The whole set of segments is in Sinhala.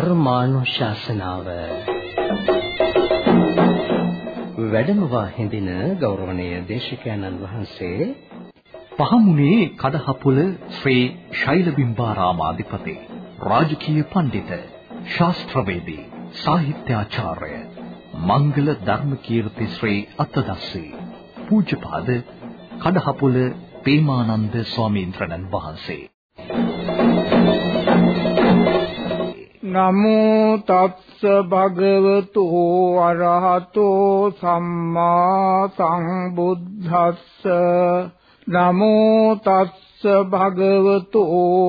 ධර්මානුශාසනාව. වැඩමවා හිඳින ගෞරවනීය දේශකයන්න් වහන්සේ පහමුණේ කඩහපුල ශ්‍රී ශෛලබිම්බාරාමාධිපති රාජකීය පඬිත ශාස්ත්‍රවේදී සාහිත්‍යාචාර්ය මංගල ධර්මකීර්ති ශ්‍රී අත්තදස්සී පූජ්‍යපාද කඩහපුල පේමානන්ද ස්වාමීන් වහන්සේ. නමෝ තස්ස භගවතු අරහතෝ සම්මා සංබුද්දස්ස නමෝ තස්ස භගවතු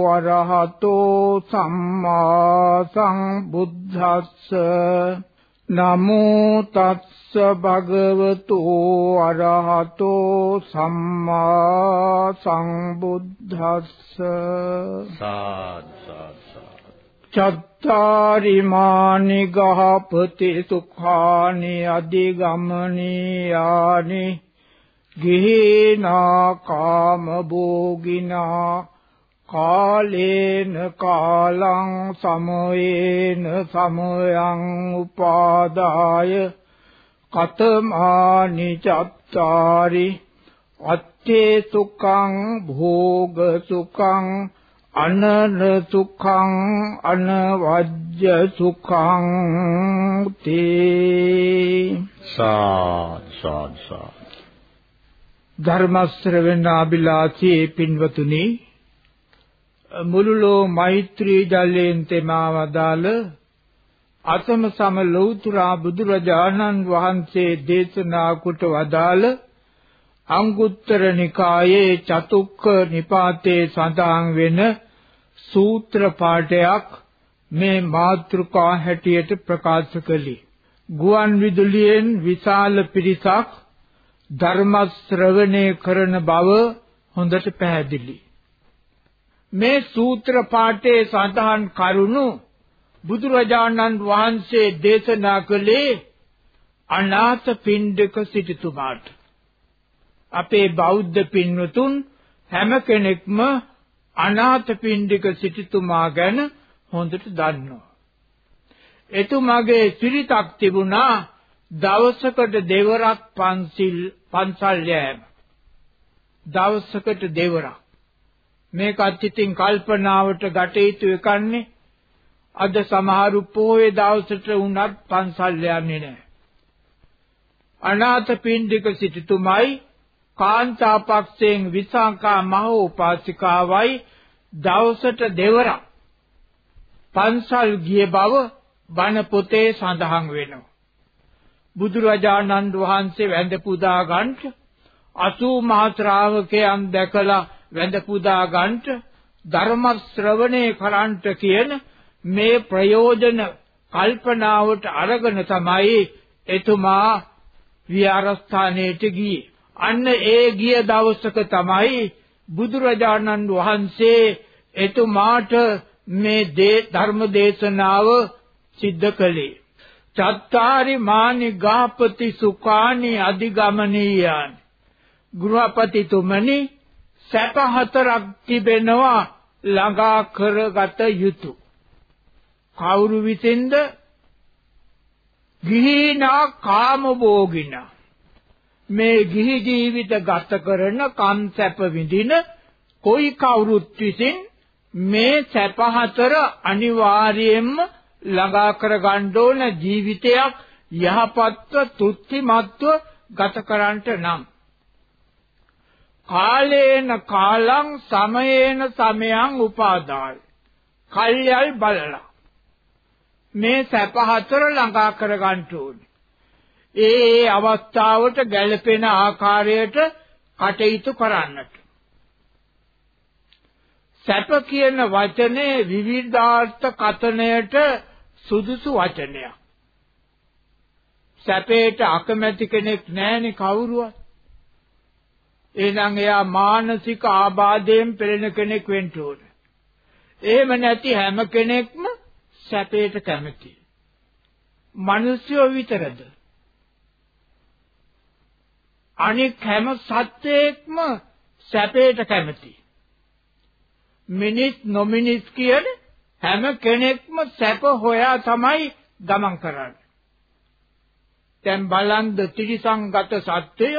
අරහතෝ සම්මා සංබුද්දස්ස නමෝ තස්ස භගවතු අරහතෝ සම්මා සංබුද්දස්ස චත්තාරි මානි ගහපති සුඛානි අධිගමනියානි ගිහිනා කාම භෝගිනා කාලේන කාලං සමයේන සමයං උපාදාය කතමානි චත්තාරි අත්තේ සුඛං භෝග සුඛං අනන සුඛං අනවජ්‍ය සුඛං තේ සාත් ධර්ම ශ්‍රවණාබිලාසී පින්වතුනි මුළුලෝ මෛත්‍රී ජලයෙන් තෙමාවදාල අතම සම ලෞතුරා බුදුරජාණන් වහන්සේ දේශනා කොට වදාළ අංගුත්තර නිකායේ චතුක්ක නිපාතේ සඳහන් වෙන සූත්‍ර පාඨයක් මේ මාතෘකා හැටියට ප්‍රකාශ කළේ. ගුවන් විදුලියෙන් විශාල පිරිසක් ධර්ම ශ්‍රවණය කරන බව හොඳට පැහැදිලි. මේ සූත්‍ර පාඨයේ සඳහන් කරුණු බුදුරජාණන් වහන්සේ දේශනා කළේ අනාථ පින්ඩක සිටුතුමාට. අපේ බෞද්ධ පින්වතුන් හැම කෙනෙක්ම අනාථපිණ්ඩික සිටුතුමා ගැන හොඳට දන්නවා. එතුමාගේ සිරිතක් තිබුණා දවසකට දෙවරක් පන්සිල් පන්සල් යෑම. දවසකට දෙවරක්. මේකත් ඉතින් කල්පනාවට ගැටේතු එකන්නේ. අද සමහරු පොයේ දවසට වුණත් පන්සල් යන්නේ නැහැ. අනාථපිණ්ඩික සිටුතුමයි කාන්තාපක්ෂයෙන් විසාකා මහෝපාසිකාවයි දවසට දෙවරක් පන්සල් ගිය බව බණ පොතේ සඳහන් වෙනවා. බුදුරජාණන් වහන්සේ වැඳ පුදා ගන්නට 80 මහ ශ්‍රාවකයන් දැකලා වැඳ පුදා ගන්නට ධර්ම ශ්‍රවණය කරන්ට කියන මේ ප්‍රයෝජන කල්පනාවට අරගෙන තමයි එතුමා විහාරස්ථානයට ගියේ. අන්න ඒ ගිය දවසක තමයි බුදුරජාණන් වහන්සේ එතුමාට මේ දේ ධර්ම දේශනාව සිද්ධ කළේ. චත්තාරි මානි ගාපති සුඛානි අධිගමනීයන් ගෘහපතිතුමනි සැප හතරක් තිබෙනවා ළඟා කරගත යුතුය. කවුරු විසින්ද? ගිහිනා කාමභෝගිනා මේ ගිහි ජීවිත ගත කරන කම් සැප විඳින කොයි කවුරුත් විසින් මේ සැප හතර අනිවාර්යයෙන්ම ළඟා කර ගන්න ඕන ජීවිතයක් යහපත්ව තෘප්තිමත්ව ගත කරන්නට නම්. කාලේන කාලං සමයේන සමයං උපාදාය. කල්යල් බලලා. මේ සැප හතර ළඟා කර ගන්න ඕනේ. ඒ ඒ අවස්ථාවට ගැළපෙන ආකාරයට කටයුතු කරන්නට. සැප කියන වචනේ විවිධාර්ථ කතනයට සුදුසු වචනයක්. සැපේට අකමැති කෙනෙක් නැහැනේ කවුරුවත්. එහෙනම් එයා මානසික ආබාධයෙන් පෙළෙන කෙනෙක් වෙන්න ඕනේ. එහෙම නැති හැම කෙනෙක්ම සැපේට කැමතියි. මිනිස්සු විතරද? අනික් හැම සත්‍යයක්ම සැපේට කැමති. මිනිස් නොමිනිස් කියන හැම කෙනෙක්ම සැප හොයා තමයි ගමන් කරන්නේ. දැන් බලන්ද ත්‍රිසංගත සත්‍යය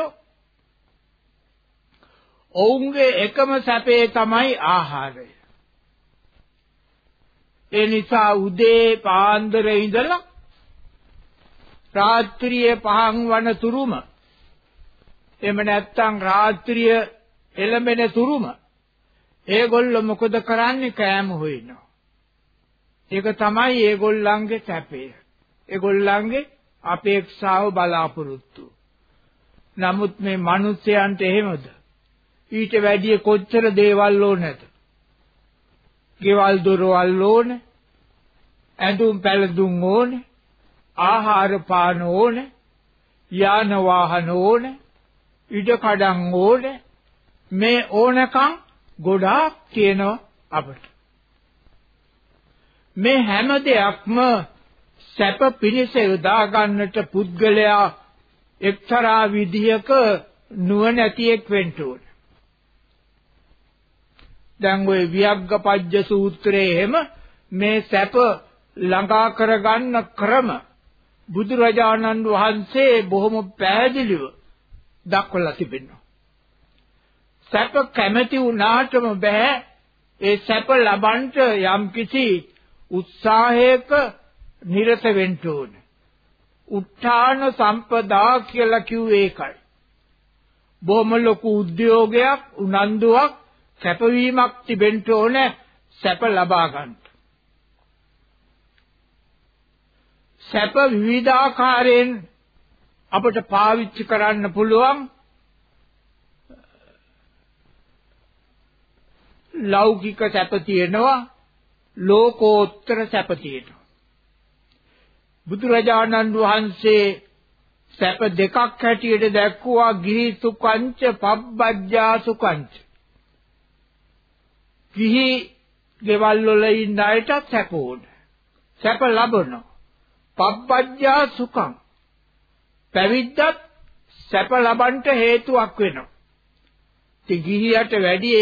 ඔවුන්ගේ එකම සැපේ තමයි ආහාරය. ඒ නිසා උදේ පාන්දර ඉඳලා රාත්‍රියේ පහන් වන තුරුම එහෙම නැත්නම් රාත්‍රිය එළඹෙන තුරුම ඒගොල්ලෝ මොකද කරන්නේ කෑම හොයනවා. ඒක තමයි ඒගොල්ලන්ගේ සැපය. ඒගොල්ලන්ගේ අපේක්ෂාව බලාපොරොත්තු. නමුත් මේ මිනිස්යන්ට එහෙමද? ඊට වැඩිය කොච්චර දේවල් ඕනද? ගෙවල් දොරවල් ඕන, ඇඳුම් පැළඳුම් ඕන, ආහාර පාන ඕන, යාන වාහන ඕන, ඉඩ කඩම් ඕන. මේ ඕනකම් ගොඩාක් තියෙනවා අපට. මේ හැම දෙයක්ම සැප පිණිස යොදා ගන්නට පුද්ගලයා එක්තරා විදියක නුවණැතියෙක් වෙන්න ඕන. දැන් ওই වියග්ගපජ්ජ සූත්‍රයේ එහෙම මේ සැප ළඟා කරගන්න ක්‍රම බුදුරජාණන් වහන්සේ බොහොම පැහැදිලිව දක්වලා තිබෙනවා. සැප කැමැති වුණාටම බෑ ඒ සැප ලබන්න යම්කිසි උත්සාහයක නිරත වෙන්න ඕන. උත්තාන සම්පදා කියලා කිව්වේ ඒකයි. බොහොම ලොකු උද්‍යෝගයක් උනන්දුවක් කැපවීමක් තිබෙන්න ඕන සැප ලබා ගන්න. සැප විවිධාකාරයෙන් අපට පාවිච්චි කරන්න පුළුවන් ලෞකික සැප තියෙනවා ලෝකෝත්තර සැප තියෙනවා බුදුරජාණන් වහන්සේ සැප දෙකක් හැටියට දැක්වුවා ගිහි සුඛංච පබ්බජ්ජා සුඛංච ගිහි ගෙවල් වල ඉන්න අයටත් සැප ඕන. සැප ලබනවා. පබ්බජ්ජා සුඛං. පැවිද්දත් සැප ලබන්න හේතුවක් වෙනවා. ඉතින් ගිහියට වැඩි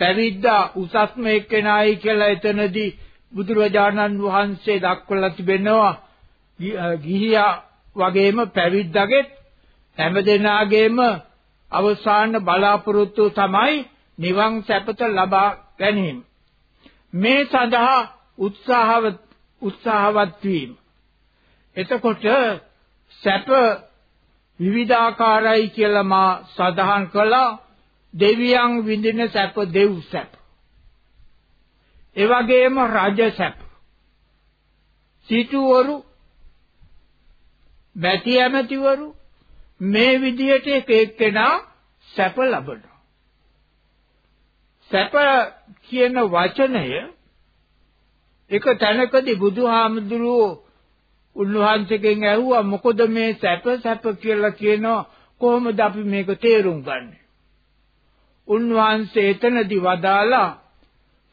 පැවිද්දා උසස්ම එක්කෙනායි කියලා එතනදී බුදුරජාණන් වහන්සේ දක්වලා තිබෙනවා ගිහියා වගේම පැවිද්දාගෙත් හැමදෙනාගේම අවසාන බලාපොරොත්තු තමයි නිවන් සැපත ලබා ගැනීම. මේ සඳහා උත්සාහවත් උත්සාහවත් වීම. එතකොට සැප විවිධාකාරයි කියලා මා සඳහන් කළා දෙවියන් විඳින සැප දෙව් සැප. ඒ වගේම රජ සැප. සිටුවරු බැති ඇමතිවරු මේ විදිහට එක එක්කෙනා සැප ලබනවා. සැප කියන වචනය එක තැනකදී බුදුහාමුදුරුවෝ උන්වහන්සේගෙන් ඇහුවා මොකද මේ සැප සැප කියලා කියනවා කොහොමද අපි මේක තේරුම් ගන්නෙ? උන්වහන්සේ එතනදී වදාලා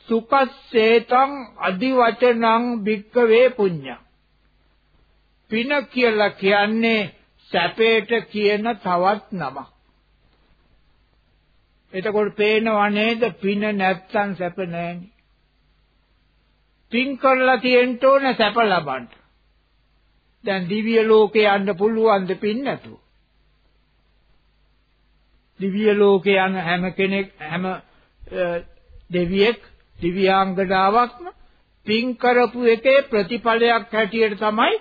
සුකස්සේතං අදිවචනං භික්කවේ පුඤ්ඤං. පින කියලා කියන්නේ සැපේට කියන තවත් නමක්. එතකොට පේනව නේද? පින නැත්තම් සැප නැහෙනි. පින් කරලා තියෙන්න ඕන සැප ලබන්න. දැන් දිව්‍ය ලෝකේ යන්න පුළුවන් ද පින් නැතුව. දිව්‍ය ලෝකේ යන හැම කෙනෙක් හැම දෙවියෙක් දිව්‍යාංගනාවක්ම පින් කරපු එකේ ප්‍රතිඵලයක් හැටියට තමයි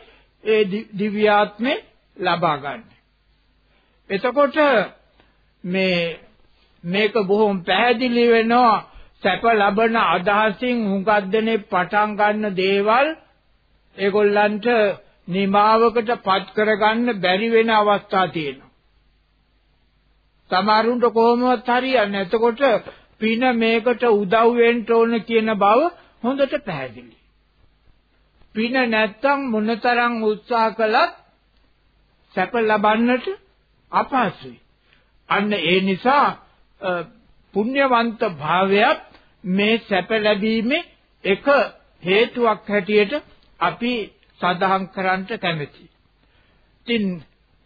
ඒ දිව්‍යාත්මේ ලබා ගන්න. එතකොට මේ මේක බොහොම පැහැදිලි වෙනවා සැප ලබන අදහසින් හුඟක් දෙනේ පටන් ගන්න දේවල් ඒගොල්ලන්ට නිමාවකට පත් කරගන්න බැරි වෙන අවස්ථා තියෙනවා. සමහරුන්ට කොහොමවත් හරියන්නේ එතකොට පින මේකට උදව් වෙන්න ඕන කියන බව හොඳට පැහැදිලි. පින නැත්තම් මොනතරම් උත්සාහ කළත් සැප ලබන්නට අපහසුයි. අන්න ඒ නිසා පුණ්‍යවන්ත භාවයත් මේ සැප ලැබීමේ එක හේතුවක් හැටියට අපි සඳහන් කරන්නට කැමැතියි. ඉතින්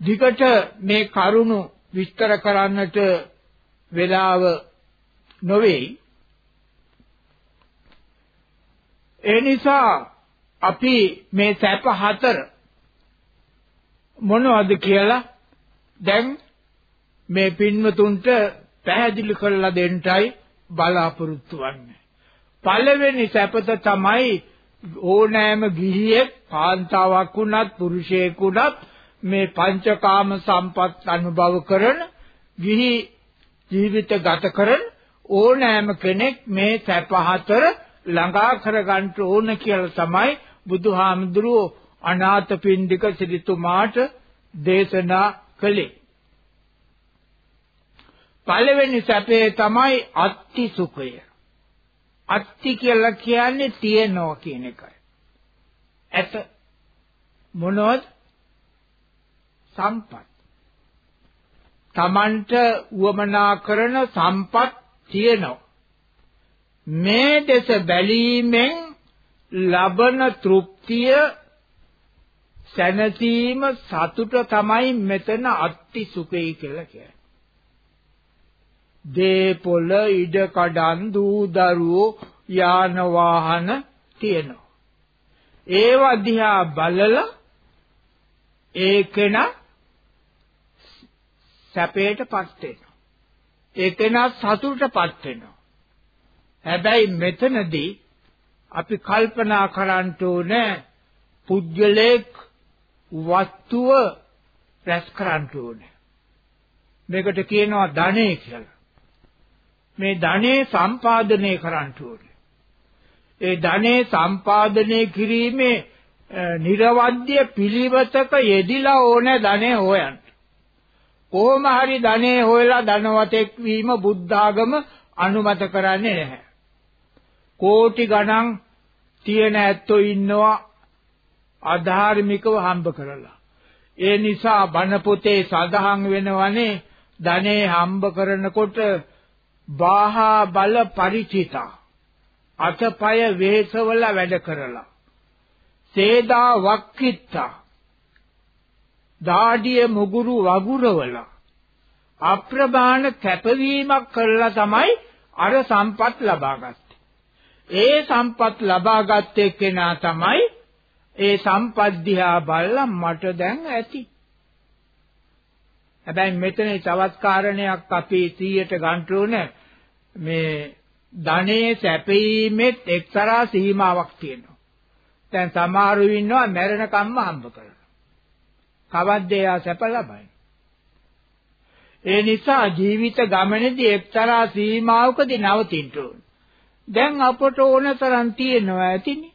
දිගට මේ කරුණු විස්තර කරන්නට වේලාව නොවේයි. ඒ නිසා අපි මේ සැප හතර මොනවද කියලා දැන් මේ පින්වතුන්ට පැහැදිලි කරලා දෙන්නයි බලාපොරොත්තු වෙන්නේ. පළවෙනි සැපත තමයි ඕනෑම ගිහියෙක් කාන්තාවක් වුණත් පුරුෂයෙක් වුණත් මේ පංචකාම සම්පත් අනුභව කරන ගිහි ජීවිත ගත කරන ඕනෑම කෙනෙක් මේ සැප හතර ළඟා කරගන්න ඕන කියලා තමයි බුදුහාමුදුරුවෝ අනාථපිණ්ඩික සිරිතුමාට දේශනා කළේ. පළවෙනි සැපේ තමයි අත්ති සුඛය. අත්ති කියලා කියන්නේ තියනවා කියන එකයි. ඇත මොනවද? සම්පත්. Tamanට උවමනා කරන සම්පත් තියෙනවා. මේ දෙස බැලීමෙන් ලබන තෘප්තිය සැනසීම සතුට තමයි මෙතන අත්ති සුඛයි කියලා කියන්නේ. දේපොළ ඉඩ කඩන් දූ දරුවෝ යාන වාහන තියෙනවා. ඒව දිහා බලලා ඒකෙන සැපේටපත් වෙනවා. ඒකෙන සතුටටපත් වෙනවා. හැබැයි මෙතනදී අපි කල්පනා කරන්න ඕනේ පුද්ගලෙක් වස්තුව රැස් කරන්න ඕනේ. මේකට කියනවා ධනෙ කියලා. මේ ධනෙ සම්පාදනය කරන්න ඕනේ. ඒ ධනෙ සම්පාදනය කිරීමේ නිර්වද්‍ය පිළිවෙතක යෙදිලා ඕනේ ධනෙ හොයන්න. කොහොම හරි ධනෙ හොයලා ධනවතෙක් වීම බුද්ධාගම අනුමත කරන්නේ නැහැ. කෝටි ගණන් තියෙන ඇත්තෝ ඉන්නවා අධාර්මිකව හම්බ කරලා. ඒ නිසා බණ පොතේ සඳහන් වෙනවනේ ධනේ හම්බ කරනකොට බාහා බල ಪರಿචිතා අතපය වේසවල වැඩ කරලා සේදා වක්කිත්තා දාඩිය මුගුරු වගුරවල අප්‍රමාණ කැපවීමක් කළා තමයි අර සම්පත් ලබාගත්තේ. ඒ සම්පත් ලබාගත්තේ කෙනා තමයි ඒ සම්පද්දිහා බලලා මට දැන් ඇති. හැබැයි මෙතන තවත් කාරණයක් අපි 100ට ගන්න ඕනේ මේ ධනේ සැපීමෙත් එක්තරා සීමාවක් තියෙනවා. දැන් සමහරු ඉන්නවා මැරෙනකම්ම හම්බ කරනවා. කවද්ද එයා සැප ලබන්නේ? ඒ නිසා ජීවිත ගමනේදී එක්තරා සීමාවකදී නවතින්න ඕන. දැන් අපට ඕන තරම් තියෙනවා ඇතිනේ.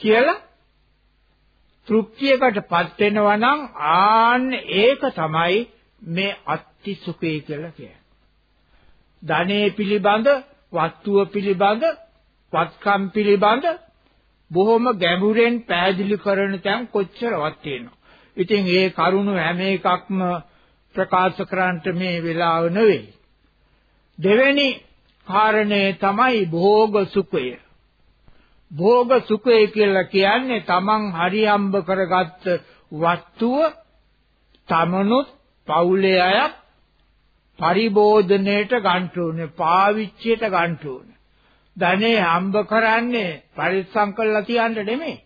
කියලා තෘප්තියකටපත් වෙනවා නම් ආන්න ඒක තමයි මේ අත්ති සුඛය කියලා කියන්නේ. ධනෙ පිළිබඳ, වස්තුව පිළිබඳ, වත්කම් පිළිබඳ බොහොම ගැඹුරෙන් පැහැදිලි කරන තැන් කොච්චරවත් තියෙනවා. ඉතින් ඒ කරුණු හැම එකක්ම ප්‍රකාශ කරන්නට මේ වෙලාව නෙවෙයි. දෙවෙනි කාරණේ තමයි භෝග සුඛය. භෝග සුඛය කියලා කියන්නේ තමන් හරි හම්බ කරගත්ත වස්තුව තමනුත් පවුලේ අයත් පරිබෝධනයට ගන්න ඕනේ පාවිච්චියට ගන්න ඕනේ ධනෙ හම්බ කරන්නේ පරිස්සම් කරලා තියන්න නෙමෙයි.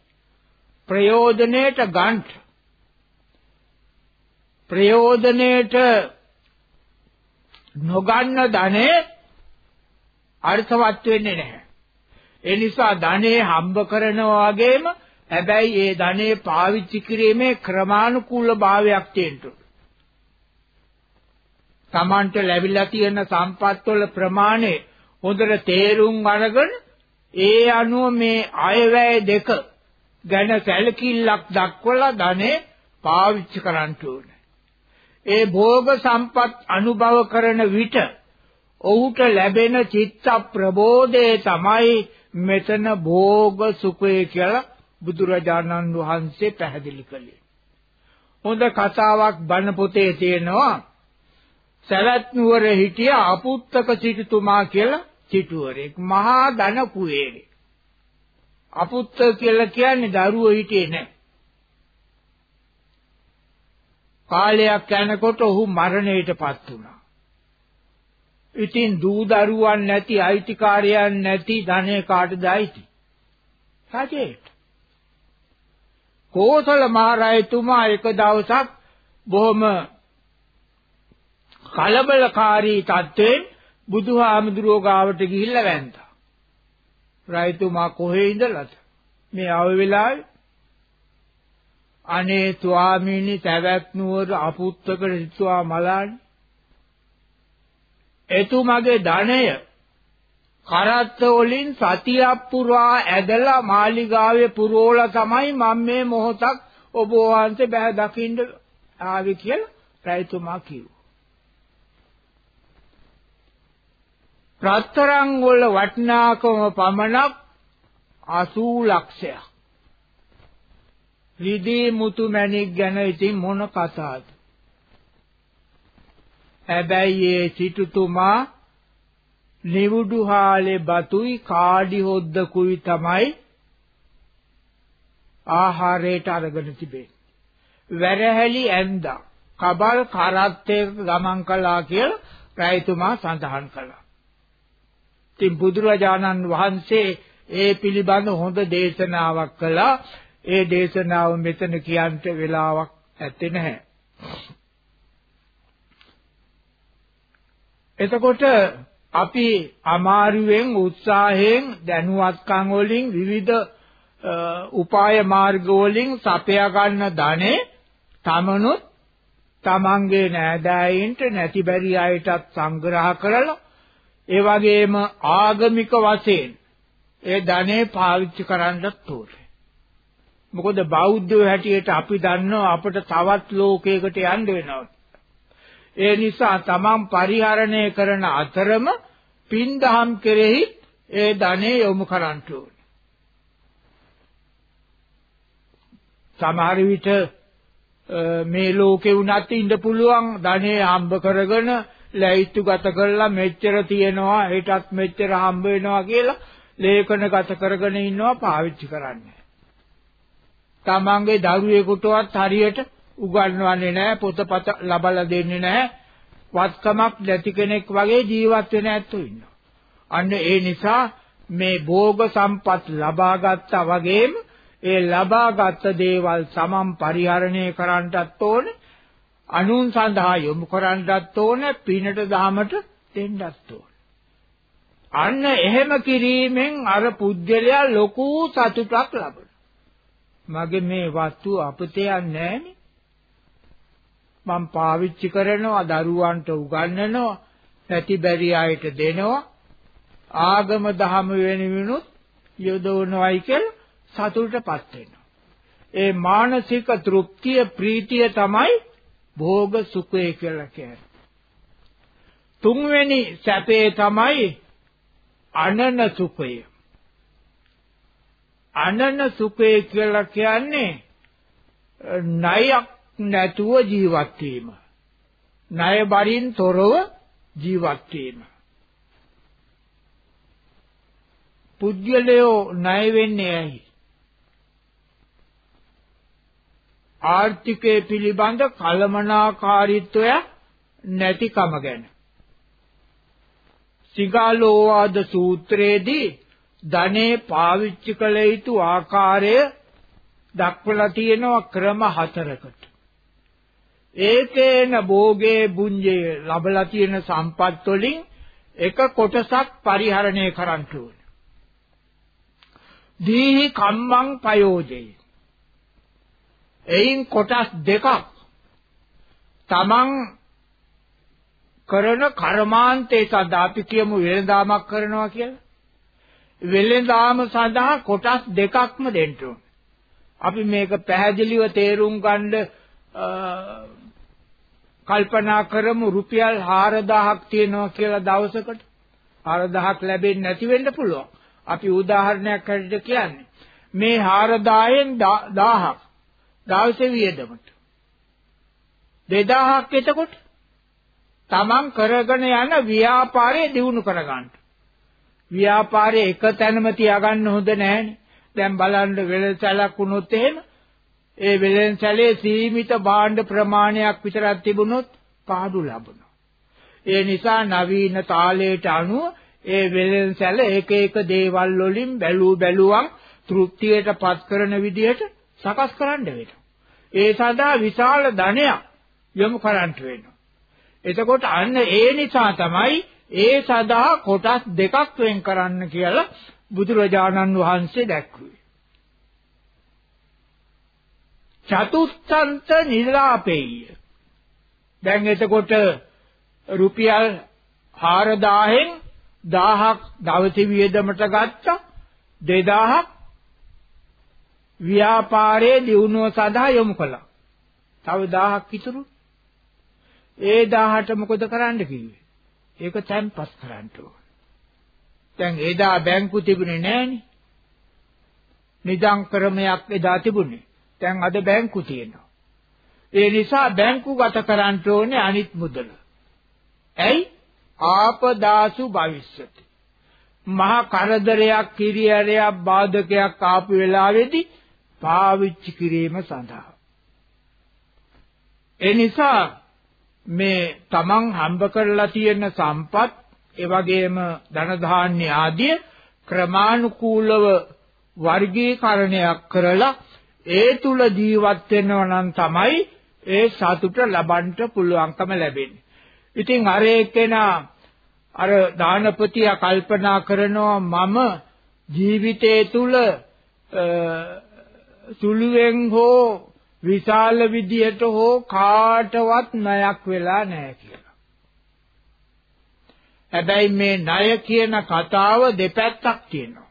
ප්‍රයෝජනයට ගන්න ප්‍රයෝජනයට නොගන්න ධනෙ අර්ථවත් වෙන්නේ නැහැ. ඒ නිසා ධනෙ හම්බ කරනවා වගේම හැබැයි ඒ ධනෙ පාවිච්චි කිරීමේ ක්‍රමානුකූල භාවයක් තියෙන්න Tamanට ලැබිලා තියෙන සම්පත් වල ප්‍රමාණය හොඳට තේරුම් අරගෙන ඒ අනුව මේ අයවැය දෙක ගැන සැලකිල්ලක් දක්වලා ධනෙ පාවිච්චි කරන්න ඕනේ. ඒ භෝග සම්පත් අනුභව කරන විට ඔහුට ලැබෙන චිත්ත ප්‍රබෝධය තමයි මෙතන භෝග සුඛය කියලා බුදුරජාණන් වහන්සේ පැහැදිලි කළේ. හොඳ කතාවක් බණ පොතේ තියෙනවා. සවැත් නුවර හිටිය අපුත්තක සිටුතුමා කියලා සිටුවරෙක් මහා ධන කුවේරේ. අපුත්ත කියලා කියන්නේ දරුවෝ හිටියේ නැහැ. කාලයක් යනකොට ඔහු මරණයටපත් වුණා. ඉතින් දූ දරුවන් නැති අයිතිකාරයන් නැති ධනෙ කාටද අයිති? රජයට. කෝසල මහරජතුමා එක දවසක් බොහොම කලබලකාරී තත්ත්වෙන් බුදුහාමුදුරුවෝ ගාවට ගිහිල්ලා වැන්දා. රජතුමා කොහේ ඉඳලාද? මේ ආව වෙලාවේ අනේ ස්වාමීනි තැවැත් නුවර අපුත්තකට සිටුවා මලානි එතුමගේ ධනය කරත්ත වලින් සතියක් පුරා ඇදලා මාලිගාවේ පුරෝලා තමයි මම මේ මොහොතක් ඔබ වහන්සේ බෑ දකින්න ආවේ කියලා රජතුමා කිව්වා. රත්තරන් වල වටිනාකම පමණක් 80 ලක්ෂයක්. රිදී මුතු මැණික් ගැන ඉතින් මොන කතාවද? හැබැයි ඒ සිටුතුමා නිවුඩු හාලේ බතුයි කාඩි හොද්දකුයි තමයි ආහාරයට අරගෙන තිබෙන්නේ. වැරහැලි ඇඳා කබල් කරත්තයක ගමන් කළා කියලා රායතුමා සඳහන් කළා. ඉතින් බුදුරජාණන් වහන්සේ ඒ පිළිබඳ හොඳ දේශනාවක් කළා. ඒ දේශනාව මෙතන කියන්න වෙලාවක් ඇත්තේ නැහැ. එතකොට අපි අමාරුවෙන් උත්සාහයෙන් දැනුවත්කම් වලින් විවිධ උපාය මාර්ග වලින් සපයා ගන්න ධනෙ තමනුත් තමන්ගේ නෑදෑයින්ට නැති බැරි අයටත් සංග්‍රහ කරලා ඒ වගේම ආගමික වශයෙන් ඒ ධනෙ පාවිච්චි කරන්නත් ඕනේ. මොකද බෞද්ධයෝ හැටියට අපි දන්නවා අපිට තවත් ලෝකයකට යන්න වෙනවා. ඒ නිසා තමන් පරිහරණය කරන අතරම පින්දහම් කෙරෙහි ඒ ධනෙ යොමු කරන්න ඕනේ. සමහර විට මේ ලෝකේ උනත් ඉන්න පුළුවන් ධනෙ හම්බ කරගෙන ලැයිතු ගත කරලා මෙච්චර තියනවා හෙටත් මෙච්චර හම්බ වෙනවා කියලා ලේඛන ගත කරගෙන ඉන්නවා පාවිච්චි කරන්නේ. තමන්ගේ දරුවෙකුටවත් හරියට උගන්වන්නේ නැහැ පොතපත ලබලා දෙන්නේ නැහැ. වත්කමක් නැති කෙනෙක් වගේ ජීවත් වෙන ඇත්තෝ ඉන්නවා. අන්න ඒ නිසා මේ භෝග සම්පත් ලබා ගත්තා වගේම ඒ ලබාගත් දේවල් සමම් පරිහරණය කරන්නටත් ඕනේ අනුන් සඳහා යොමු කරන්නටත් ඕනේ පිනට දහමට දෙන්නත් ඕනේ. අන්න එහෙම කිරීමෙන් අර පුජ්‍යලයා ලොකු සතුටක් ලබනවා. මගේ මේ වස්තුව අපතේ යන්නේ නැහනේ. මම පාවිච්චි කරනවා දරුවන්ට උගන්වනවා නැති බැරි අයට දෙනවා. ආගම දහම වෙනුවෙනුත් යොදවනවායි කියලා සතුටටපත් වෙනවා. ඒ මානසික තෘප්තිය ප්‍රීතිය තමයි භෝග සුඛය කියලා කියන්නේ. තුන්වෙනි සැපේ තමයි අනන සුඛය. අනන සුඛය කියලා කියන්නේ ණයක් නැතුව ජීවත් වීම. ණය බරින් තොරව ජීවත් වීම. පුද්ගලයෝ ණය වෙන්නේ ඇයි? ආර්ථිකය පිළිබඳ කලමනාකාරීත්වය නැතිකම ගැන. සිගාලෝවාද සූත්‍රයේදී ධනෙ පාවිච්චි කළ යුතු ආකාරය දක්වලා තියෙනවා ක්‍රම හතරකට. ඒකේන භෝගේ බුඤ්ජේ ලබලා තියෙන සම්පත් වලින් එක කොටසක් පරිහරණය කරන්න ඕනේ. දීහි කම්මං පයෝජේ. එයින් කොටස් දෙකක් තමන් කරන කර්මාන්තේ සඳහා අපි කියමු වෙළඳාමක් කරනවා කියලා. වෙළඳාම සඳහා කොටස් දෙකක්ම දෙන්න ඕනේ. අපි මේක පැහැදිලිව තේරුම් ගන්න කල්පනා කරමු රුපියල් 4000ක් තියෙනවා කියලා දවසකට 4000ක් ලැබෙන්නේ නැති වෙන්න පුළුවන්. අපි උදාහරණයක් හැටියට කියන්නේ මේ 4000න් 1000ක් දවසේ වියදමට 2000ක් එතකොට තමන් කරගෙන යන ව්‍යාපාරය දියුණු කරගන්න. ව්‍යාපාරය එක තැනම තියාගන්න හොඳ නැහැනේ. දැන් බලන්න වෙළසැලක් වුණොත් එහෙම ඒ වෙළෙන්සැලේ සීමිත භාණ්ඩ ප්‍රමාණයක් විතරක් තිබුණොත් පාඩු ලබනවා. ඒ නිසා නවීන තාලයට අනුව ඒ වෙලෙන්සැල එක එක දේවල් වලින් බැලූ බැලුවම් තෘප්තියටපත් කරන විදිහට සකස් කරන්න වෙනවා. ඒ සඳහා විශාල ධනයක් යොමු කරන්නට වෙනවා. එතකොට අන්න ඒ නිසා තමයි ඒ සඳහා කොටස් දෙකක් වෙන් කරන්න කියලා බුදුරජාණන් වහන්සේ දැක්වුවේ. චතුත්ථන්ත නිලාපේය. දැන් එතකොට රුපියල් 4000න් 1000ක් දවසේ වියදමට ගත්තා 2000ක් ව්‍යාපාරයේ දියුණුව සඳහා යොමු කළා. තව 1000ක් ඉතුරු. ඒ 1000ට මොකද කරන්න කිව්වේ? ඒක තැන්පත් කරන්න ඕන. දැන් එදා බැංකු තිබුණේ නෑනේ. නිදන් ක්‍රමයක් එදා තිබුණේ. දැන් අද බැංකු තියෙනවා. ඒ නිසා බැංකු ගත කරන්න ඕනේ අනිත් මුදල. ඇයි? ආපදාසු භවිෂ්‍යති. මහා කරදරයක් කිරියරයක් බාධකයක් ආපු වෙලාවේදී පාවිච්චි කිරීම සඳහා. ඒ නිසා මේ තමන් හම්බ කරලා තියෙන සම්පත් ඒ වගේම ධන ධාන්‍ය ආදී ක්‍රමානුකූලව වර්ගීකරණයක් කරලා ඒ තුල ජීවත් වෙනවා නම් තමයි ඒ සතුට ලබන්න පුළුවන්කම ලැබෙන්නේ. ඉතින් අර එක්කෙනා අර දානපතියා කල්පනා කරනවා මම ජීවිතයේ තුල සුළුවෙන් හෝ විශාල විදියට හෝ කාටවත් ණයක් වෙලා නැහැ කියලා. හැබැයි මේ ණය කියන කතාව දෙපැත්තක් තියෙනවා.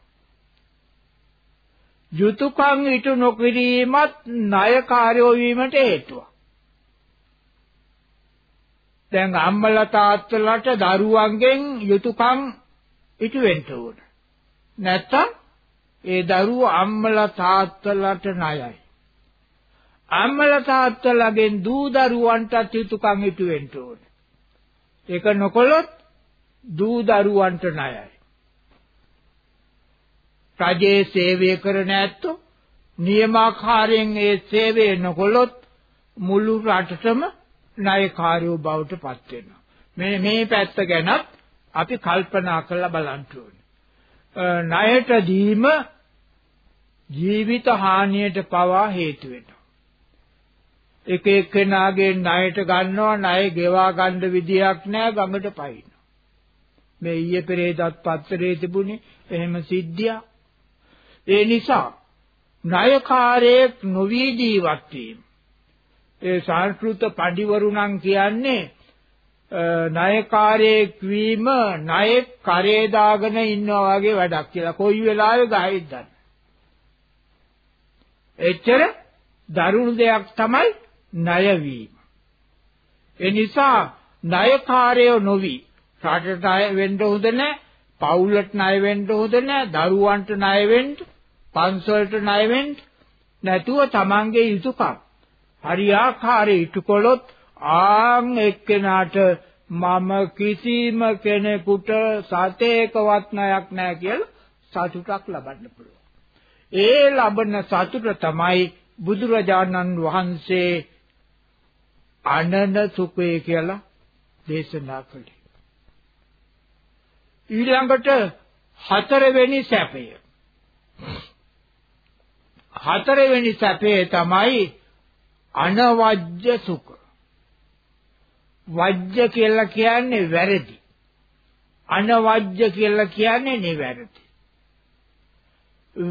යුතුයකම් ඉටු නොකිරීමත් ණයකාරයෝ වීමට හේතුවක්. දැන් අම්මලා තාත්තලාට දරුවන්ගෙන් යුතුයකම් ඉටු වෙන්න ඕන. නැත්තම් ඒ දරුවෝ අම්මලා තාත්තලාට ණයයි. අම්මලා තාත්තලාගෙන් දූ දරුවන්ටත් යුතුයකම් ඉටු වෙන්න ඕන. ඒක නොකළොත් දූ දරුවන්ට ණයයි. රජයේ සේවය කරන ඇත්තෝ නියමාකාරයෙන් ඒ සේවය නොකළොත් මුළු රටටම ණයකාරයෝ බවට පත් වෙනවා. මේ මේ පැත්ත ගැනත් අපි කල්පනා කරලා බලන්න ඕනේ. ණයට දීම ජීවිත හානියට පවා හේතු වෙනවා. එක එක්කෙනාගේ ණයට ගන්නවා ණය ගෙවා ගන්න විදියක් නැහැ ගඟට පයින්න. මේ ඊයේ පෙරේදත් පත්තරේ තිබුණේ එහෙම සිද්ධියක්. ඒ නිසා ණයකාරයෙක් නොවි ජීවත් වීම. ඒ සංස්කෘත පඬිවරුණන් කියන්නේ ණයකාරයෙක් වීම ණයෙක් කරේ දාගෙන ඉන්නවා වගේ වැඩක් කියලා. කොයි වෙලාවෙ ගහයිද දන්නේ. එච්චර දරුණු දෙයක් තමයි ණය වීම. ඒ නිසා ණයකාරයෝ නොවි රටට ණය වෙන්න හොඳ නැහැ, පවුලට ණය වෙන්න හොඳ නැහැ, දරුවන්ට ණය වෙන්න පන්සලට ණය වෙන්න නැතුව තමන්ගේ යුතුයකම් හරියාකාරී ඉටුකොලොත් ආන් එක්කෙනාට මම කිසිම කෙනෙකුට සතේකවත් ණයක් නැහැ කියලා සතුටක් ලබන්න පුළුවන්. ඒ ලබන සතුට තමයි බුදුරජාණන් වහන්සේ අනන සුඛය කියලා දේශනා කළේ. ඊළඟට හතරවෙනි සැපය හතරවෙනි සැපේ තමයි අනවජ්‍ය සුඛ. වජ්‍ය කියලා කියන්නේ වැරදි. අනවජ්‍ය කියලා කියන්නේ නිවැරදි.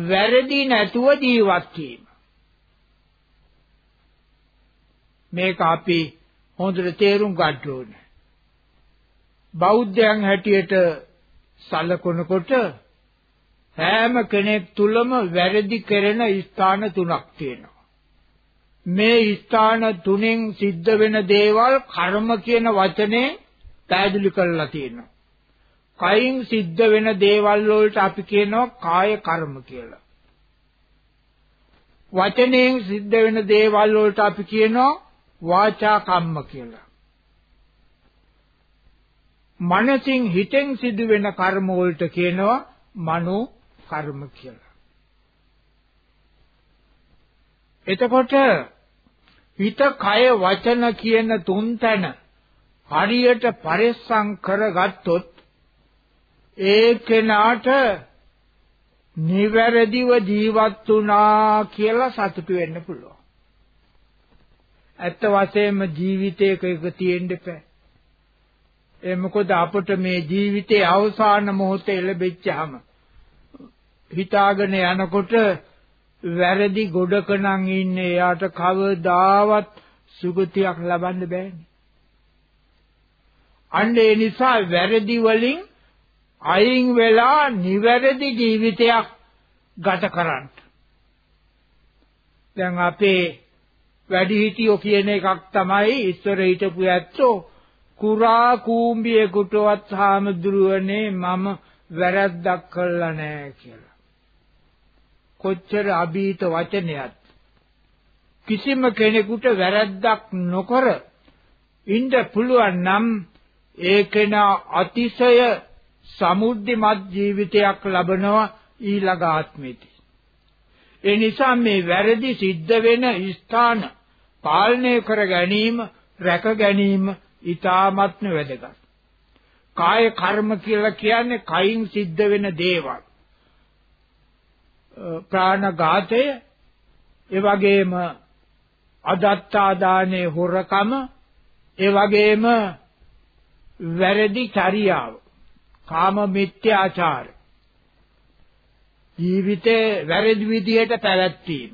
වැරදි නැතුව ජීවත් වීම. මේක අපි හොඳට තේරුම් ගන්න ඕනේ. බෞද්ධයන් හැටියට සලකනකොට හැම කෙනෙක් තුලම වැරදි කරන ස්ථාන තුනක් තියෙනවා. මේ ස්ථාන තුනෙන් සිද්ධ වෙන දේවල් කර්ම කියන වචනේ පැහැදිලි කරලා තියෙනවා. කයින් සිද්ධ වෙන දේවල් වලට අපි කියනවා කාය කර්ම කියලා. වචනයෙන් සිද්ධ වෙන දේවල් වලට අපි කියනවා වාචා කම්ම කියලා. මනසින් හිතෙන් සිදු වෙන කර්ම වලට කියනවා මනෝ කර්ම කියලා. එතකොට හිත කය වචන කියන තුන් තැන හරියට පරිස්සම් කරගත්තොත් ඒ කෙනාට නිවැරදිව ජීවත් වුණා කියලා සතුටු වෙන්න පුළුවන්. ඇත්ත වශයෙන්ම ජීවිතයක එක තියෙන්න බෑ. ඒ මොකද අපට මේ ජීවිතයේ අවසාන මොහොතේ ලැබෙච්චාම හිතාගෙන යනකොට වැරදි ගොඩක නම් ඉන්නේ එයාට කවදාවත් සුගතියක් ලබන්න බෑනේ. අන්න ඒ නිසා වැරදි වලින් අයින් වෙලා නිවැරදි ජීවිතයක් ගත කරන්න. දැන් අපේ වැඩිහිටියෝ කියන එකක් තමයි ඉස්සර හිටපු ඇත්තෝ කුරා කූඹියෙකුටවත් හාමුදුරුවනේ මම වැරද්දක් කළා නෑ කියලා. කොච්චර අභීත වචනයක්ද කිසිම කෙනෙකුට වැරද්දක් නොකර ඉන්න පුළුවන් නම් ඒකේන අතිශය සමුද්ධිමත් ජීවිතයක් ලබනවා ඊළඟ ආත්මෙදී. ඒ නිසා මේ වැරදි සිද්ධ වෙන ස්ථාන පාලනය කර ගැනීම, රැක ගැනීම ඊ타ත්ම වැදගත්. කාය කර්ම කියලා කියන්නේ කයින් සිද්ධ වෙන දේවල්. ප්‍රාණඝාතය, ඒ වගේම අදත්තා දානේ හොරකම, ඒ වගේම වැරදි චර්යාව කාම මිත්‍යාචාර. ජීවිතේ වැරදි විදිහට පැවැත්වීම.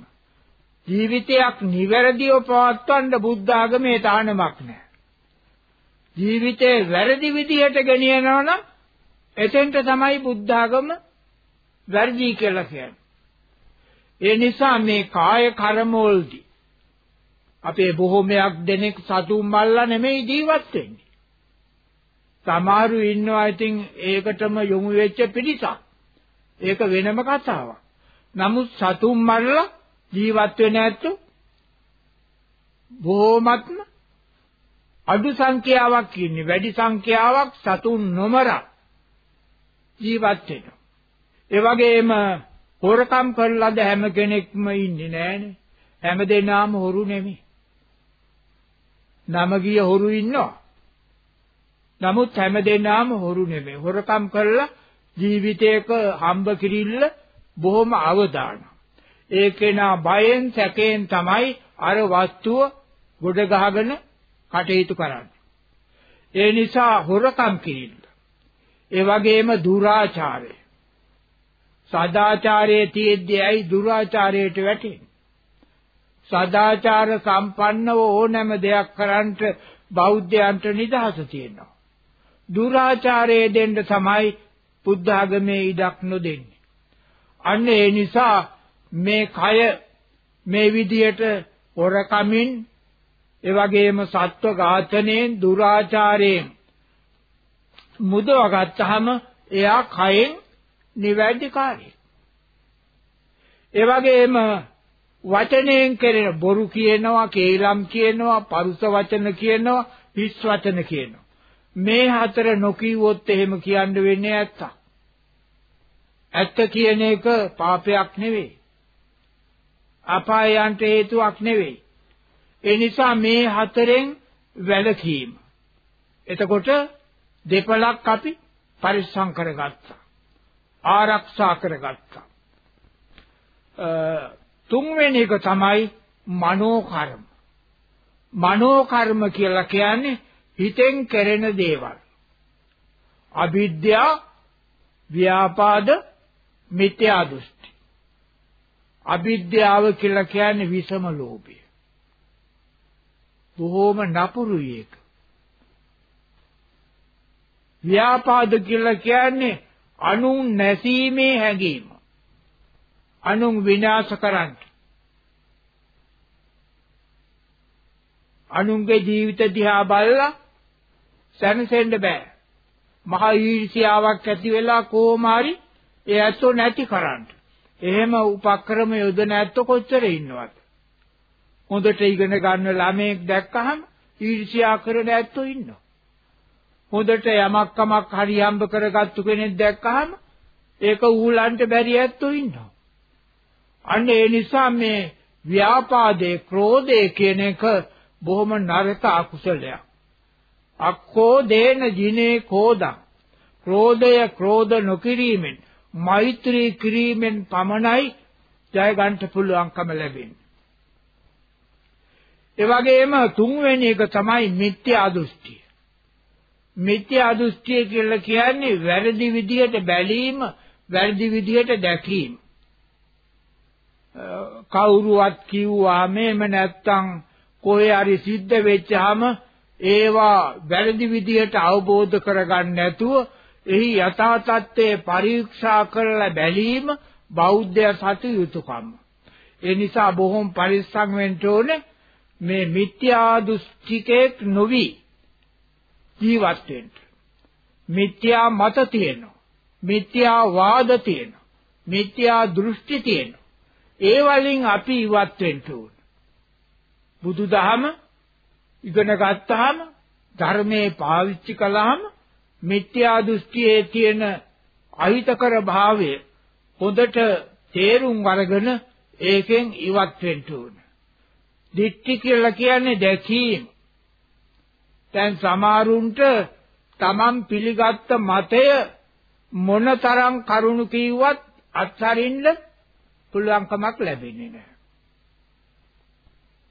ජීවිතයක් නිවැරදිව පවත්වන්න බුද්ධ ආගමේ තානමක් නැහැ. ජීවිතේ වැරදි විදිහට ගෙනියනවා නම් එතෙන්ට තමයි බුද්ධ ආගම වැරදි කියලා කියන්නේ. ඒ නිසා මේ කාය කර්මවලදී අපේ බොහෝමයක් දෙනෙක් සතුන් මල්ලා නෙමෙයි ජීවත් වෙන්නේ සමහරු ඉන්නවා ඉතින් ඒකටම යොමු වෙච්ච පිරිසක්. ඒක වෙනම කතාවක්. නමුත් සතුන් මරලා ජීවත් වෙන ඇත්තෝ බොහොමත්ම අඩු සංඛ්‍යාවක් ඉන්නේ. වැඩි සංඛ්‍යාවක් සතුන් නොමර ජීවත් වෙනවා. ඒ වගේම හොරකම් කරලාද හැම කෙනෙක්ම ඉන්නේ නෑනේ. හැම දෙනාම හොරු නෙමෙයි. නම ගිය හොරු ඉන්නවා. නමුත් හැමදෙනාම හොරු නෙමෙයි. හොරකම් කරලා ජීවිතයක හම්බ කිරිල්ල බොහොම අවදාන. ඒකේනා බයෙන් සැකයෙන් තමයි අර වස්තුව ගොඩ ගහගෙන කටයුතු කරන්නේ. ඒ නිසා හොරකම් කිරිල්ල. ඒ වගේම දුරාචාරය. සදාචාරයේ තියෙද්දී ඇයි දුරාචාරයට වැටෙන්නේ? සදාචාර සම්පන්නව ඕනෑම දෙයක් කරන්නට බෞද්ධයන්ට නිදහස තියෙනවා. දුරාචාරයේ දෙන්න තමයි බුද්ධ ආගමේ ඉඩක් නොදෙන්නේ. අන්න ඒ නිසා මේ කය මේ විදියට හොරකමින් ඒ වගේම සත්ව ඝාතනයෙන් දුරාචාරයෙන් මුදව ගත්තාම එයා කයෙන් නිවැරදිකාරී. ඒ වගේම වචනයෙන් කෙරෙන බොරු කියනවා, කේලම් කියනවා, පරුස වචන කියනවා, හිස් වචන කියනවා. මේ හතර නොකියුවොත් එහෙම කියන්න වෙන්නේ ඇත්ත. ඇත්ත කියන එක පාපයක් නෙවෙයි. අපායයන්ට හේතුවක් නෙවෙයි. ඒ නිසා මේ හතරෙන් වැළකීම. එතකොට දෙපලක් අපි පරිස්සම් කරගත්තා. ආරක්ෂා කරගත්තා. තුන්වෙනි එක තමයි මනෝ කර්ම. මනෝ කර්ම කියලා කියන්නේ හිතෙන් කෙරෙන දේවල්. අවිද්‍යා, ව්‍යාපාද, මිත්‍යා දෘෂ්ටි. අවිද්‍යාව කියලා කියන්නේ විසම ලෝභය. බොහෝම නපුරුයි ඒක. ව්‍යාපාද කියලා කියන්නේ අනුන් නැසීමේ හැඟීම. අනුන් විනාශ කරන්න. අනුන්ගේ ජීවිත දිහා බලලා සැනසෙන්න බෑ. මහා ඊර්ෂ්‍යාවක් ඇති වෙලා කොහොම හරි ඒ ඇත්තෝ නැති කරන්න. එහෙම උපක්‍රම යොදන ඇත්තෝ කොච්චර ඉන්නවද? හොඳට ඉගෙන ගන්න ළමයෙක් දැක්කහම ඊර්ෂ්‍යා කරන ඇත්තෝ ඉන්නවා. හොඳට යමක් කමක් හරි හම්බ කරගත්තු කෙනෙක් දැක්කහම ඒක ඌලන්ට බැරි ඇත්තෝ ඉන්නවා. අන්න ඒ නිසා මේ ව්‍යාපාදේ ක්‍රෝධේ කියන එක බොහොම නරක අකුසලයක්. අක්කෝ දේන ජිනේ කෝදං ක්‍රෝධය ක්‍රෝධ නොකිරීමෙන් මෛත්‍රී කිරීමෙන් පමණයි ජය ගන්නට පුළුවන්කම ලැබෙන්නේ. ඒ වගේම තුන්වෙනි එක තමයි මිත්‍යා දෘෂ්ටිය. මිත්‍යා දෘෂ්ටිය කියලා කියන්නේ වැරදි විදියට බැලීම, වැරදි විදියට දැකීම. කවුරුවත් කිව්වාම එහෙම නැත්තම් කොහේ හරි සිද්ධ වෙච්චාම ඒවා වැරදි විදියට අවබෝධ කරගන්න නැතුව එහි යථා තත්ත්වය පරීක්ෂා කරලා බැලීම බෞද්ධය සතු යුතුයකම. ඒ නිසා බොහොම පරිස්සම් වෙන්න ඕනේ මේ මිත්‍යා දෘෂ්ටිකෙක් නොවි ජීවත් වෙන්න. මිත්‍යා මත තියෙනවා. මිත්‍යා වාද තියෙනවා. මිත්‍යා දෘෂ්ටි තියෙනවා. ඒ වලින් අපි ඉවත් වෙන්න ඕන. බුදුදහම ඉගෙන ගත්තාම ධර්මයේ පාවිච්චි කළාම මිත්‍යා දෘෂ්ටියේ තියෙන අහිතකර භාවය හොඳට තේරුම් අරගෙන ඒකෙන් ඉවත් වෙන්න ඕන. දිට්ඨි කියලා කියන්නේ දැකීම. දැන් සමහරුන්ට තමන් පිළිගත්ත මතය මොනතරම් කරුණු කීවත් අත්හරින්න පුළුවන්කමක් ලැබෙන්නේ නැහැ.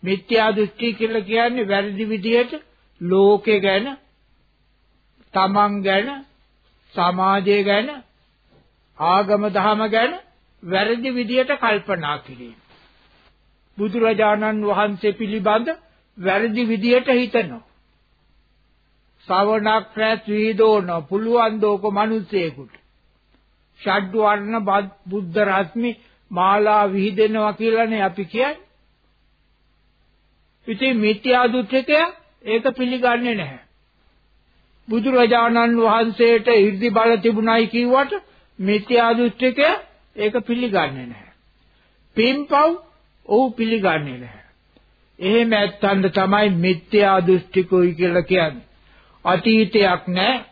මිත්‍යා දෘෂ්ටි කියලා කියන්නේ වැරදි විදියට ලෝකේ ගැන, තමන් ගැන, සමාජය ගැන, ආගම දහම ගැන වැරදි විදියට කල්පනා කිරීම. බුදුරජාණන් වහන්සේ පිළිබඳ වැරදි විදියට හිතනවා. ශ්‍රවණක් රැස් වීදෝන පුළුවන් දෝක මිනිසෙකුට. ෂඩ් වර්ණ බුද්ධ රශ්මි මාලා විහිදෙනවා කියලානේ අපි කියන්නේ. ඉතින් මිත්‍යා දෘෂ්ටිකය ඒක පිළිගන්නේ නැහැ. බුදුරජාණන් වහන්සේට 이르දි බල තිබුණයි කිව්වට මිත්‍යා දෘෂ්ටිකය ඒක පිළිගන්නේ නැහැ. පින්පව් ඔහු පිළිගන්නේ නැහැ. එහෙම ඇත්තන්ට තමයි මිත්‍යා දෘෂ්ටිකෝයි කියලා කියන්නේ. අතීතයක් නැහැ,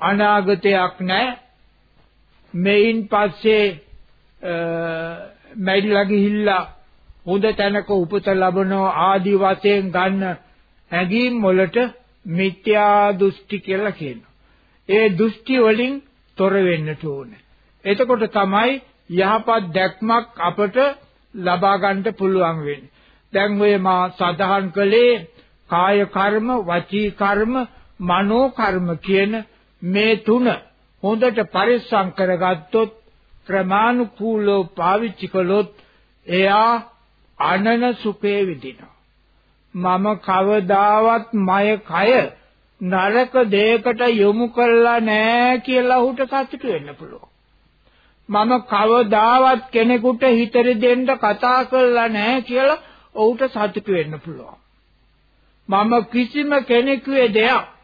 අනාගතයක් නැහැ. මෙයින් පස්සේ මැරිලා ගිහිල්ලා හොඳ තැනක උපත ලබනවා ආදි වශයෙන් ගන්න හැඟීම් වලට මිත්‍යා දෘෂ්ටි කියලා කියනවා. ඒ දෘෂ්ටි වලින් තොර වෙන්නට ඕනේ. එතකොට තමයි යහපත් දැක්මක් අපට ලබා ගන්නට පුළුවන් වෙන්නේ. දැන් ඔය මා සඳහන් කළේ කාය කර්ම, වචී කර්ම, මනෝ කර්ම කියන මේ තුන හොඳට පරිස්සම් කරගත්තොත් ක්‍රමානුකූලව පාවිච්චි කළොත් එයා අනන සුඛේ විඳිනවා. මම කවදාවත් මය කය නරක දෙයකට යොමු කළා නෑ කියලා ඔහුට සතුටු වෙන්න පුළුවන්. මම කවදාවත් කෙනෙකුට හිතරි දෙන්න කතා කළා නෑ කියලා ඔහුට සතුටු වෙන්න පුළුවන්. මම කිසිම කෙනෙකුගේ දෙයක්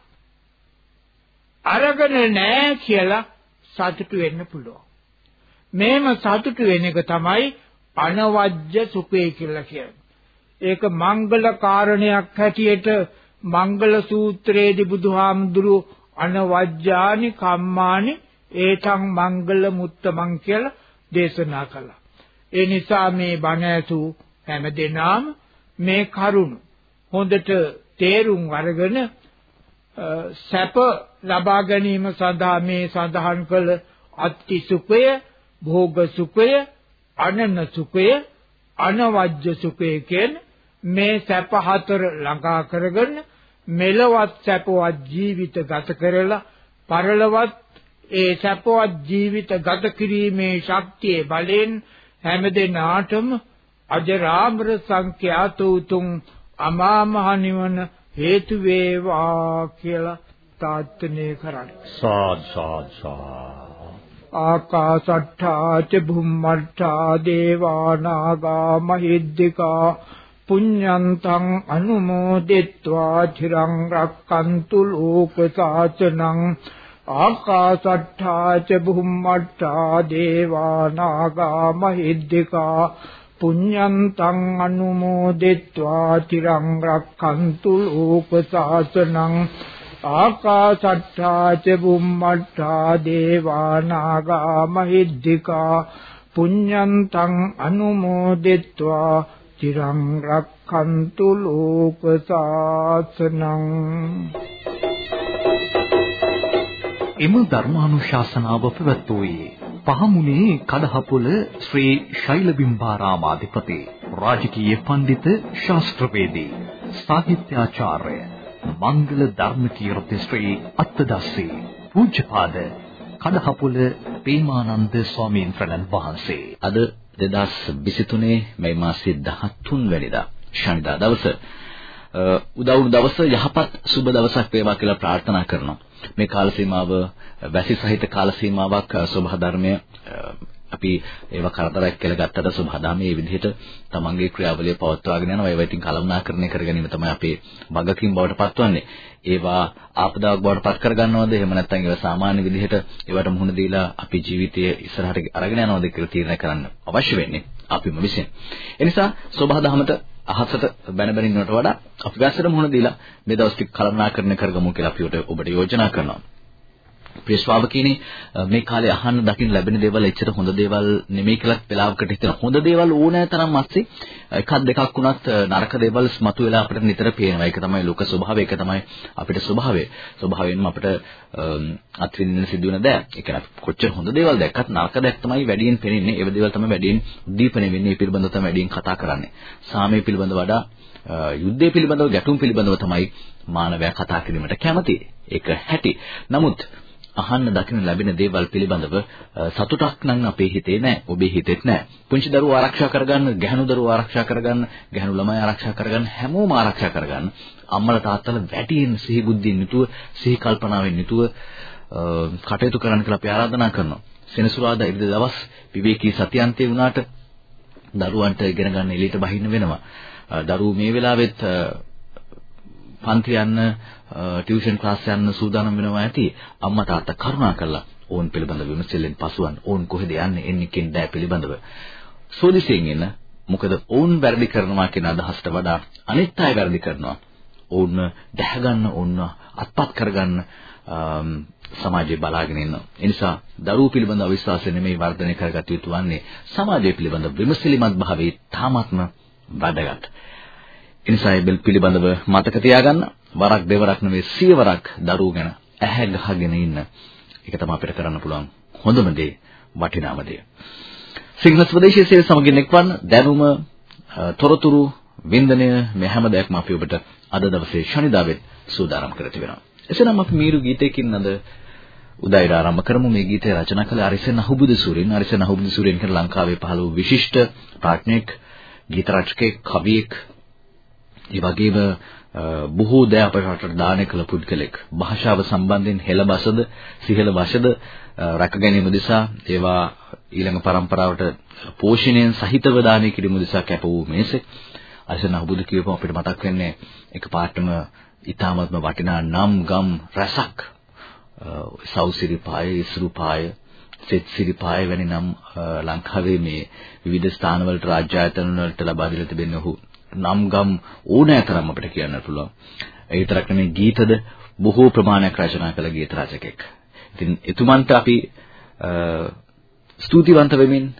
අරගෙන නෑ කියලා සතුටු වෙන්න පුළුවන්. මේම සතුටු වෙන එක තමයි අනවජ්‍ය සුඛය කියලා කියන්නේ. ඒක මංගල කාරණයක් හැටියට මංගල සූත්‍රයේදී බුදුහාමුදුරු අනවජ්ජානි කම්මානි ඒතං මංගල මුත්තමන් කියලා දේශනා කළා. ඒ නිසා මේ බණ ඇසු හැමදෙනාම මේ කරුණ හොඳට තේරුම් අරගෙන සැප ලබා ගැනීම සඳහා මේ සඳහන් කළ අත්ති සුඛය, භෝග සුඛය, අනන සුඛය, අනවජ්‍ය සුඛය කියන මේ සැප හතර ළඟා කරගෙන මෙලවත් සැපවත් ජීවිත ගත කරලා පරලවත් ඒ සැපවත් ජීවිත ගත කිරීමේ ශක්තිය බලෙන් හැමදෙනාටම අජරාමර සංඛ්‍යාත උතුම් අමා මහ නිවන හේතු වේවා කියලා තාත්තනේ කරන්නේ. සාද් සාද් සා ආකාශට්ඨා ච භුම්මට්ඨා දේවානාගා මහිද්దికා පුඤ්ඤන්තං අනුමෝදිත්වා චිරං රක්칸තු ලෝක සාසනං ආකාශට්ඨා ච භුම්මට්ඨා දේවානාගා මහිද්దికා පුඤ්ඤන්තං අනුමෝදිත්වා චිරං රක්칸තු ලෝක සාසනං ආකාශට්ටා ච බුම්මට්ටා දේවානාගා මහිද්దికා පුඤ්ඤන්තං අනුමෝදිත්වා චිරං රක්ඛන්තු ලෝක සාසනං එම ධර්මානුශාසනාව පැවැත්වුවේ පහමුණේ කඩහපොළ ශ්‍රී ශෛලබිම්බාරාමාධිපති රාජකීය පඬිත ශාස්ත්‍රවේදී සාහිත්‍යාචාර්ය මංගල ධර්මකීර්ති ශ්‍රී අත්තදස්සේ පූජ්‍යපාද කඩහපොළ ප්‍රේමානන්ද ස්වාමීන් වහන්සේ අද 2023 මේ මාසයේ 13 වෙනිදා ශනිදා දවස උදව් දවස යහපත් සුබ දවසක් වේවා කියලා ප්‍රාර්ථනා කරනවා. මේ කාල සීමාව වැසි සහිත කාල සීමාවක් සබහා ධර්මය අපි ඒව කරදරයක් කියලා ගත්තට සබහාදාමේ මේ විදිහට තමන්ගේ ක්‍රියාවලිය පවත්වාගෙන යනවා. ඒවා ඉතින් කළමනාකරණය කරගෙන ගැනීම තමයි අපේ වගකීම් බවට පත්වන්නේ. ඒවා ආපදාවක් බවට පත් කරගන්නවද? එහෙම නැත්නම් ඒවා සාමාන්‍ය විදිහට ඒවට මුහුණ දීලා අපි ජීවිතය ඉස්සරහට අරගෙන යනවද කියලා තීරණය කරන්න අවශ්‍ය වෙන්නේ අපිම විසින්. එනිසා සබහාදාමට අහසට බැන බැන ඉන්නවට වඩා අපි වැස්සට මුහුණ දීලා මේ දවස් ටික කළමනාකරණය කරගමු කියලා අපි ඔබට යෝජනා කරනවා. ප්‍රිය ශ්‍රාවකීනි මේ කාලේ අහන්න දකින්න ලැබෙන දේවල් එච්චර හොඳ දේවල් නෙමෙයි කියලා වෙලාවකට හිතෙන. හොඳ දේවල් ඕනෑ තරම් අස්සේ එකක් දෙකක් වුණත් නරක දේවල් ස්මතු වෙලා අපිට නිතර පේනවා. ඒක තමයි ලෝක ස්වභාවය ඒක තමයි අපිට ස්වභාවය. ස්වභාවයෙන්ම අපිට අත්විඳින්න සිදු වෙන දේ. ඒ කියන්නේ කොච්චර හොඳ දේවල් දැක්කත් නරක දැක් තමයි වැඩියෙන් පේන්නේ ඒ දේවල් තමයි වැඩියෙන් උද්දීපනය වෙන්නේ ඒ පිළිබඳව තමයි වැඩියෙන් කතා කරන්නේ. සාමය පිළිබඳව වඩා යුද්ධය පිළිබඳව ගැටුම් පිළිබඳව තමයි මානවයා කතා කිරීමට කැමති ඒක හැටි. නමුත් අහන්න දකින්න ලැබෙන දේවල් පිළිබඳව සතුටක් නම් අපේ හිතේ නැහැ. ඔබේ හිතෙත් නැහැ. පුංචි දරුවෝ ආරක්ෂා කරගන්න, ගැහණු දරුවෝ ආරක්ෂා කරගන්න, ගැහණු ළමයි ආරක්ෂා කරගන්න, හැමෝම ආරක්ෂා කරගන්න. අම්මලා තාත්තලා වැඩියෙන් සිහි බුද්ධියෙන් යුතුව, සිහි කල්පනාවෙන් යුතුව කටයුතු කරන්න කියලා අපි ආරාධනා කරනවා. සෙනසුරාදා ඉරිදා දවස් විවේකී සතියන්තේ වුණාට දරුවන්ට ඉගෙන ගන්න එළියට බහින්න වෙනවා. දරුවෝ මේ වෙලාවෙත් පන්ති යන්න ටියුෂන් ක්ලාස් යන්න සූදානම් වෙනවා ඇති අම්මා තාත්තා කරුණා කරලා ඕන් පිළිබඳ විමසෙල්ලෙන් පසුවන් ඕන් කොහෙද යන්නේ එන්නේ කින්දෑ පිළිබඳව සෝදිසියෙන් එන මොකද ඕන් වැරදි කරනවා කියන අදහසට වඩා අනිත් අය වැරදි කරනවා ඕන් දැහගන්න ඕන් අත්පත් කරගන්න සමාජය බලාගෙන ඉන්නවා. ඒ නිසා දරුවෝ පිළිබඳ අවිශ්වාසය නෙමෙයි වර්ධනය කරගත යුතු වන්නේ සමාජය පිළිබඳ විමසිලිමත් භාවයේ තාමත්ම වැදගත්. එනිසා ඒ පිළිබඳව මතක තියාගන්න වරක් දෙවරක් නෙවෙයි සියවරක් දරුවෝ ගැන ඇහැ ගහගෙන ඉන්න. ඒක තමයි අපිට කරන්න පුළුවන් හොඳම දේ, වටිනාම දේ. සිංහල ස්වදේශීය සේවය සමගින් එක්වන්න දැනුම, තොරතුරු, වින්දනය මේ හැම දෙයක්ම අපි ඔබට අද දවසේ ශනිදාවෙත් සූදානම් කර තිබෙනවා. එසේනම් අපි මීරු ගීතයකින් අද උදෑට ආරම්භ කරමු මේ ගීතය රචනා කළ අරිසෙන් අහුබුදු සූරින් අරිසෙන් අහුබුදු සූරින් කියන ලංකාවේ පහළ වූ විශිෂ්ට පාඨණෙක් ගීත රචකෙක් කවියෙක් ඒ වගේම බොහෝ දෑ අපේ රටට දානය කළ පුද්ගලෙක්. භාෂාව සම්බන්ධයෙන් හෙළබසද සිහල වශද රැකගැනීම නිසා ඒවා ඊළඟ પરම්පරාවට පෝෂණයෙන් සහිතව දානය කිරීම නිසා කැප වූ මේසේ අසන අහුබුදු කියපම අපිට මතක් වෙන්නේ එක පාටම ඊ타මත්ම වටිනා නම් ගම් රසක්. සෞසිරිපාය ඉස්රුපාය සෙත්සිරිපාය වැනි නම් ලංකාවේ මේ විවිධ ස්ථානවලට රාජ්‍ය ආයතන වලට ලබා දීලා තිබෙන ඔහු නම් ගම් ඕනෑතරම් අපිට කියන්න පුළුවන්. ඒ විතරක් නෙමෙයි ගීතද බොහෝ ප්‍රමාණයක් රචනා කළ ගීත රචකෙක්. ඉතින් එතුමන්ට අපි ස්තුතිවන්ත වෙමින්